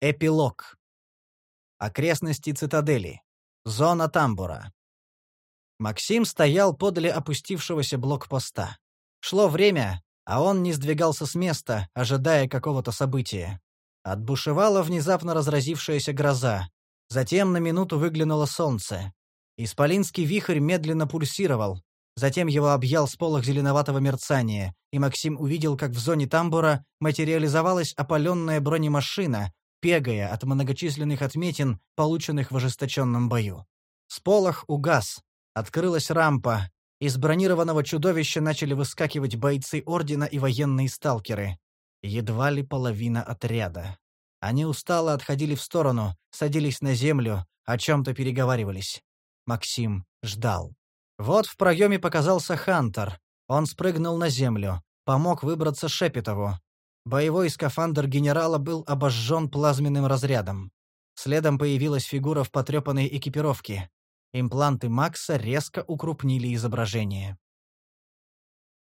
Эпилог. Окрестности цитадели. Зона тамбура. Максим стоял подле опустившегося блокпоста. Шло время, а он не сдвигался с места, ожидая какого-то события. Отбушевала внезапно разразившаяся гроза. Затем на минуту выглянуло солнце. Исполинский вихрь медленно пульсировал. Затем его объял сполох зеленоватого мерцания, и Максим увидел, как в зоне тамбура материализовалась опаленная бронемашина, пегая от многочисленных отметин, полученных в ожесточенном бою. Сполох угас, открылась рампа, из бронированного чудовища начали выскакивать бойцы Ордена и военные сталкеры. Едва ли половина отряда. Они устало отходили в сторону, садились на землю, о чем-то переговаривались. Максим ждал. Вот в проеме показался Хантер. Он спрыгнул на землю, помог выбраться Шепетову. Боевой скафандр генерала был обожжен плазменным разрядом. Следом появилась фигура в потрепанной экипировке. Импланты Макса резко укрупнили изображение.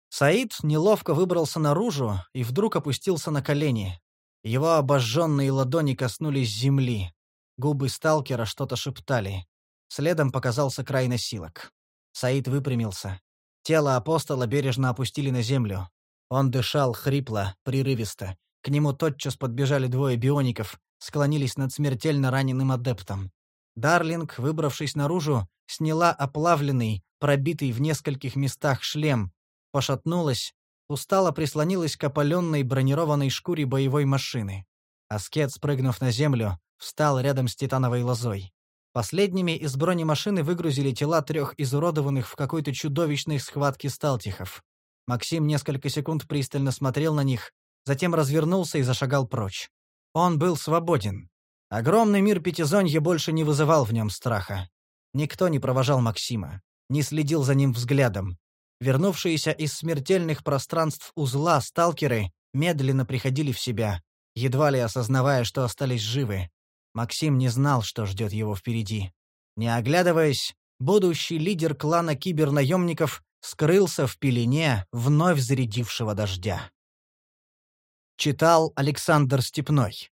Саид неловко выбрался наружу и вдруг опустился на колени. Его обожженные ладони коснулись земли. Губы сталкера что-то шептали. Следом показался край носилок. Саид выпрямился. Тело апостола бережно опустили на землю. Он дышал хрипло, прерывисто. К нему тотчас подбежали двое биоников, склонились над смертельно раненым адептом. Дарлинг, выбравшись наружу, сняла оплавленный, пробитый в нескольких местах шлем, пошатнулась, устало прислонилась к опаленной бронированной шкуре боевой машины. Аскет, спрыгнув на землю, встал рядом с титановой лозой. Последними из бронемашины выгрузили тела трех изуродованных в какой-то чудовищной схватке сталтихов. Максим несколько секунд пристально смотрел на них, затем развернулся и зашагал прочь. Он был свободен. Огромный мир Пятизонья больше не вызывал в нем страха. Никто не провожал Максима, не следил за ним взглядом. Вернувшиеся из смертельных пространств узла сталкеры медленно приходили в себя, едва ли осознавая, что остались живы. Максим не знал, что ждет его впереди. Не оглядываясь, будущий лидер клана кибернаемников скрылся в пелене вновь зарядившего дождя. Читал Александр Степной